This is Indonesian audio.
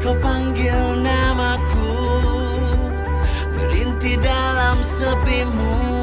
kau panggil namaku berhenti dalam sepimu.